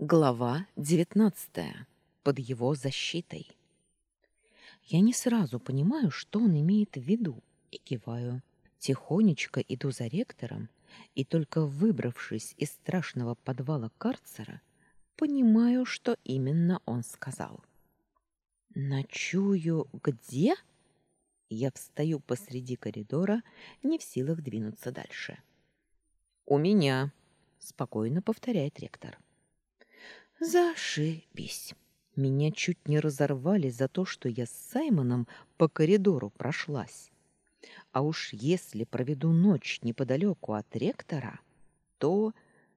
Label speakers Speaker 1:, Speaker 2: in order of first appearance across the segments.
Speaker 1: Глава девятнадцатая. Под его защитой. Я не сразу понимаю, что он имеет в виду, и киваю. Тихонечко иду за ректором, и только выбравшись из страшного подвала карцера, понимаю, что именно он сказал. «Ночую где?» Я встаю посреди коридора, не в силах двинуться дальше. «У меня», — спокойно повторяет ректор. Зашибись. Меня чуть не разорвали за то, что я с Саймоном по коридору прошлась. А уж если проведу ночь неподалеку от ректора, то,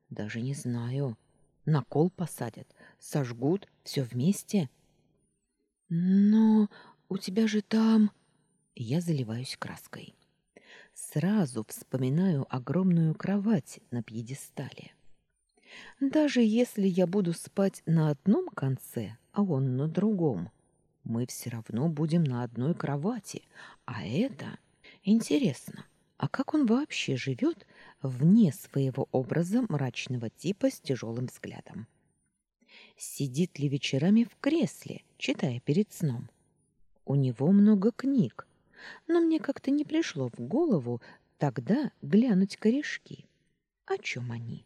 Speaker 1: даже не знаю, на кол посадят, сожгут все вместе. Но у тебя же там... Я заливаюсь краской. Сразу вспоминаю огромную кровать на пьедестале. Даже если я буду спать на одном конце, а он на другом, мы все равно будем на одной кровати. А это интересно. А как он вообще живет вне своего образа мрачного типа с тяжелым взглядом? Сидит ли вечерами в кресле, читая перед сном? У него много книг, но мне как-то не пришло в голову тогда глянуть корешки. О чем они?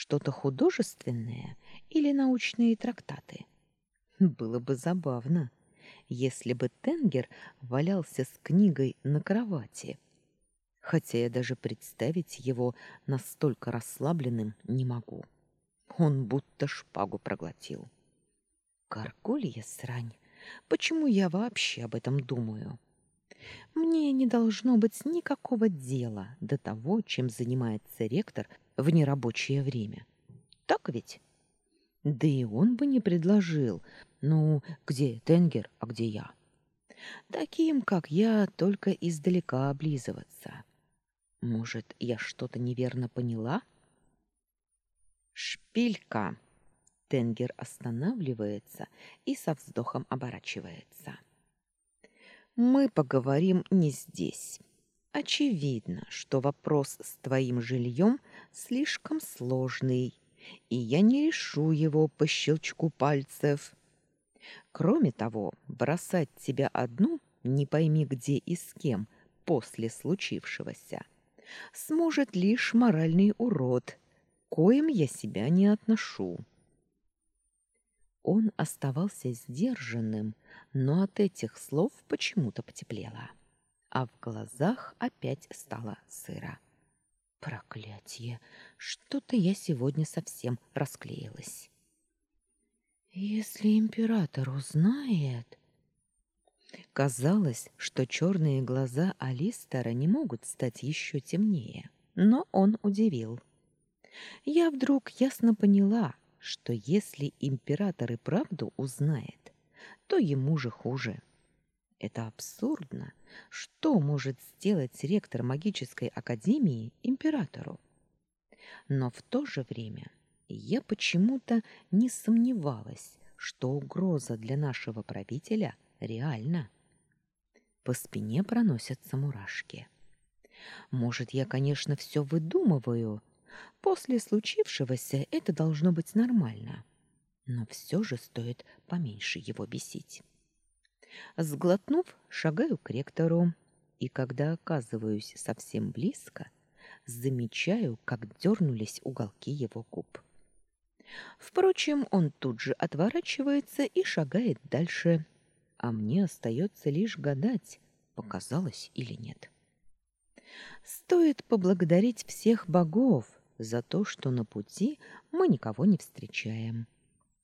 Speaker 1: Что-то художественное или научные трактаты? Было бы забавно, если бы Тенгер валялся с книгой на кровати. Хотя я даже представить его настолько расслабленным не могу. Он будто шпагу проглотил. Каркулья срань. Почему я вообще об этом думаю? Мне не должно быть никакого дела до того, чем занимается ректор в нерабочее время. Так ведь? Да и он бы не предложил. Ну, где Тенгер, а где я? Таким, как я, только издалека облизываться. Может, я что-то неверно поняла? Шпилька. Тенгер останавливается и со вздохом оборачивается. Мы поговорим не здесь. Очевидно, что вопрос с твоим жильем слишком сложный, и я не решу его по щелчку пальцев. Кроме того, бросать тебя одну, не пойми где и с кем, после случившегося, сможет лишь моральный урод, коим я себя не отношу. Он оставался сдержанным, но от этих слов почему-то потеплело а в глазах опять стало сыро. Проклятье! Что-то я сегодня совсем расклеилась. Если император узнает... Казалось, что черные глаза Алистера не могут стать еще темнее, но он удивил. Я вдруг ясно поняла, что если император и правду узнает, то ему же хуже. Это абсурдно. Что может сделать ректор магической академии императору? Но в то же время я почему-то не сомневалась, что угроза для нашего правителя реальна. По спине проносятся мурашки. Может, я, конечно, все выдумываю. После случившегося это должно быть нормально. Но все же стоит поменьше его бесить. Сглотнув, шагаю к ректору, и когда оказываюсь совсем близко, замечаю, как дернулись уголки его губ. Впрочем, он тут же отворачивается и шагает дальше, а мне остается лишь гадать, показалось или нет. Стоит поблагодарить всех богов за то, что на пути мы никого не встречаем.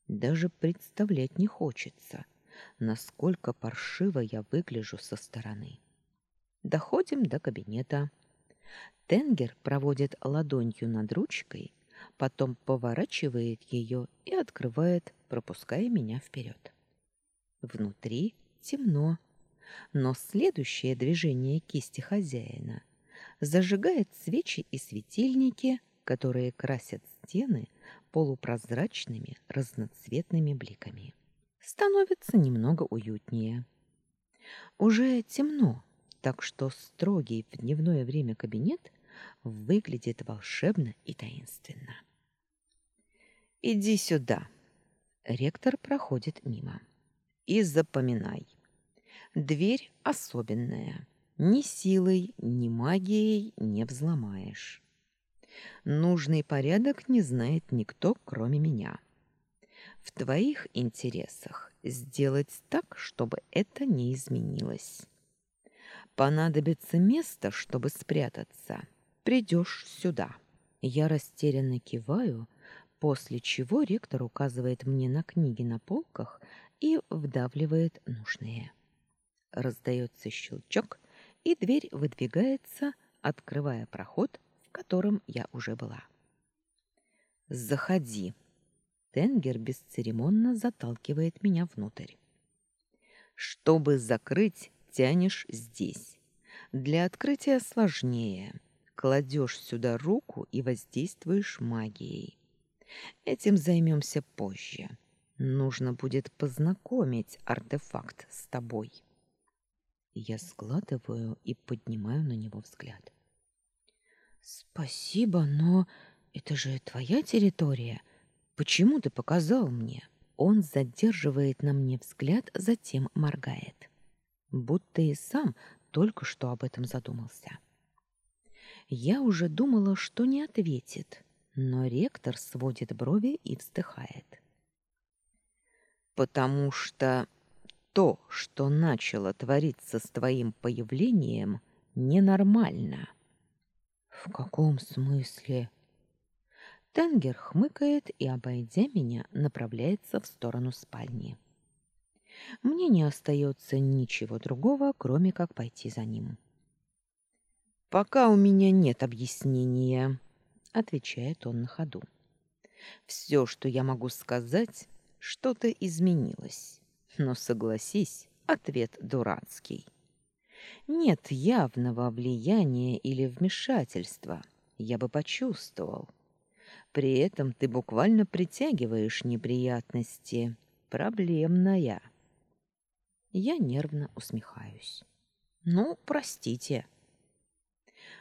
Speaker 1: Даже представлять не хочется, насколько паршиво я выгляжу со стороны. Доходим до кабинета. Тенгер проводит ладонью над ручкой, потом поворачивает ее и открывает, пропуская меня вперед. Внутри темно, но следующее движение кисти хозяина зажигает свечи и светильники, которые красят стены полупрозрачными разноцветными бликами становится немного уютнее. Уже темно, так что строгий в дневное время кабинет выглядит волшебно и таинственно. Иди сюда. Ректор проходит мимо. И запоминай. Дверь особенная. Ни силой, ни магией не взломаешь. Нужный порядок не знает никто, кроме меня. В твоих интересах сделать так, чтобы это не изменилось. Понадобится место, чтобы спрятаться. Придешь сюда. Я растерянно киваю, после чего ректор указывает мне на книги на полках и вдавливает нужные. Раздается щелчок, и дверь выдвигается, открывая проход, в котором я уже была. «Заходи!» Тенгер бесцеремонно заталкивает меня внутрь. «Чтобы закрыть, тянешь здесь. Для открытия сложнее. Кладешь сюда руку и воздействуешь магией. Этим займемся позже. Нужно будет познакомить артефакт с тобой». Я складываю и поднимаю на него взгляд. «Спасибо, но это же твоя территория. Почему ты показал мне? Он задерживает на мне взгляд, затем моргает. Будто и сам только что об этом задумался. Я уже думала, что не ответит, но ректор сводит брови и вздыхает. Потому что то, что начало твориться с твоим появлением, ненормально. В каком смысле? Тенгер хмыкает и, обойдя меня, направляется в сторону спальни. Мне не остается ничего другого, кроме как пойти за ним. «Пока у меня нет объяснения», — отвечает он на ходу. «Все, что я могу сказать, что-то изменилось. Но согласись, ответ дурацкий. Нет явного влияния или вмешательства, я бы почувствовал». При этом ты буквально притягиваешь неприятности. Проблемная. Я нервно усмехаюсь. Ну, простите.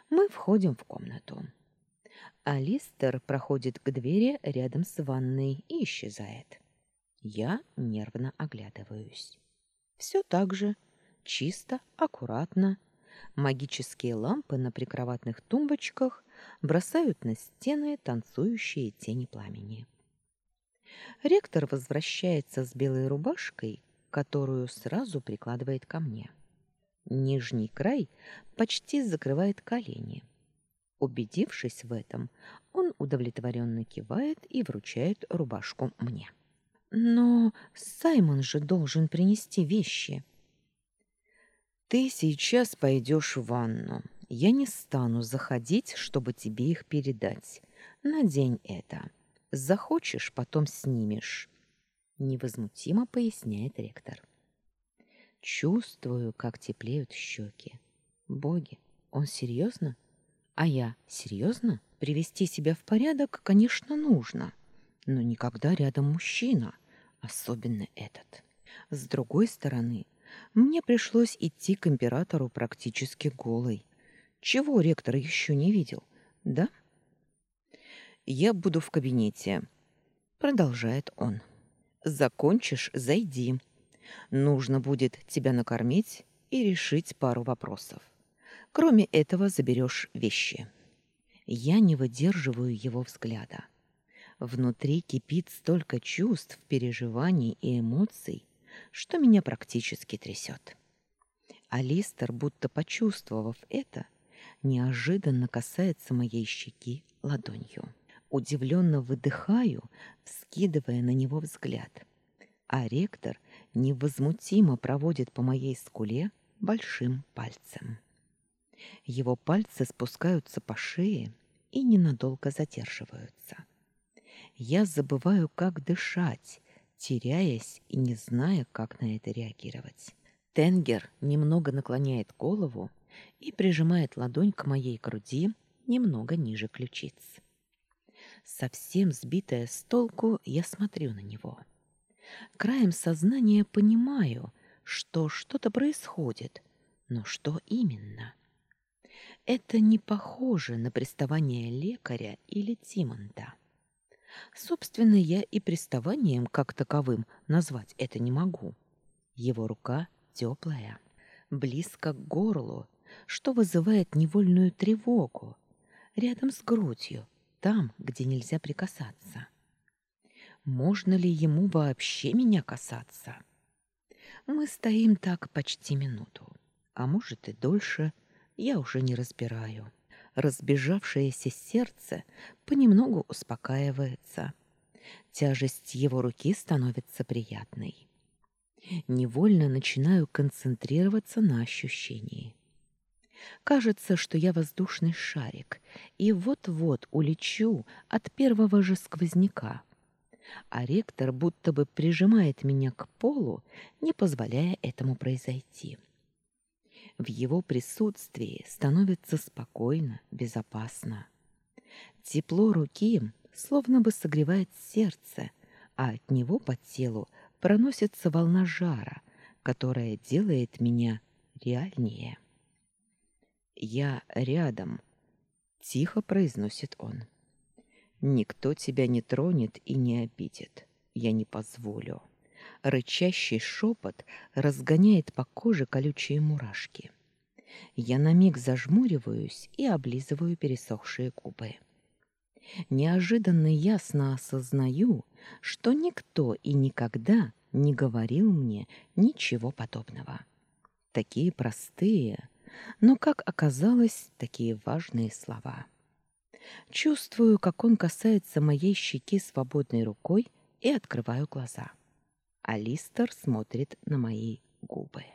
Speaker 1: Мы входим в комнату. Алистер проходит к двери рядом с ванной и исчезает. Я нервно оглядываюсь. Все так же, чисто, аккуратно. Магические лампы на прикроватных тумбочках бросают на стены танцующие тени пламени. Ректор возвращается с белой рубашкой, которую сразу прикладывает ко мне. Нижний край почти закрывает колени. Убедившись в этом, он удовлетворенно кивает и вручает рубашку мне. «Но Саймон же должен принести вещи». «Ты сейчас пойдешь в ванну. Я не стану заходить, чтобы тебе их передать. Надень это. Захочешь, потом снимешь. Невозмутимо поясняет ректор. Чувствую, как теплеют щеки. Боги, он серьезно? А я серьезно? Привести себя в порядок, конечно, нужно. Но никогда рядом мужчина, особенно этот. С другой стороны, мне пришлось идти к императору практически голой чего ректор еще не видел, да? Я буду в кабинете, продолжает он. Закончишь, зайди. Нужно будет тебя накормить и решить пару вопросов. Кроме этого, заберешь вещи. Я не выдерживаю его взгляда. Внутри кипит столько чувств, переживаний и эмоций, что меня практически трясет. Алистер, будто почувствовав это, неожиданно касается моей щеки ладонью. Удивленно выдыхаю, вскидывая на него взгляд. А ректор невозмутимо проводит по моей скуле большим пальцем. Его пальцы спускаются по шее и ненадолго задерживаются. Я забываю, как дышать, теряясь и не зная, как на это реагировать. Тенгер немного наклоняет голову, и прижимает ладонь к моей груди немного ниже ключиц. Совсем сбитая с толку, я смотрю на него. Краем сознания понимаю, что что-то происходит, но что именно? Это не похоже на приставание лекаря или Тимонта. Собственно, я и приставанием как таковым назвать это не могу. Его рука теплая, близко к горлу, что вызывает невольную тревогу, рядом с грудью, там, где нельзя прикасаться. Можно ли ему вообще меня касаться? Мы стоим так почти минуту, а может и дольше, я уже не разбираю. Разбежавшееся сердце понемногу успокаивается. Тяжесть его руки становится приятной. Невольно начинаю концентрироваться на ощущении. Кажется, что я воздушный шарик, и вот-вот улечу от первого же сквозняка. А ректор будто бы прижимает меня к полу, не позволяя этому произойти. В его присутствии становится спокойно, безопасно. Тепло руки словно бы согревает сердце, а от него по телу проносится волна жара, которая делает меня реальнее. «Я рядом», — тихо произносит он. «Никто тебя не тронет и не обидит. Я не позволю». Рычащий шепот разгоняет по коже колючие мурашки. Я на миг зажмуриваюсь и облизываю пересохшие губы. Неожиданно ясно осознаю, что никто и никогда не говорил мне ничего подобного. Такие простые, но, как оказалось, такие важные слова. Чувствую, как он касается моей щеки свободной рукой и открываю глаза. Алистер смотрит на мои губы.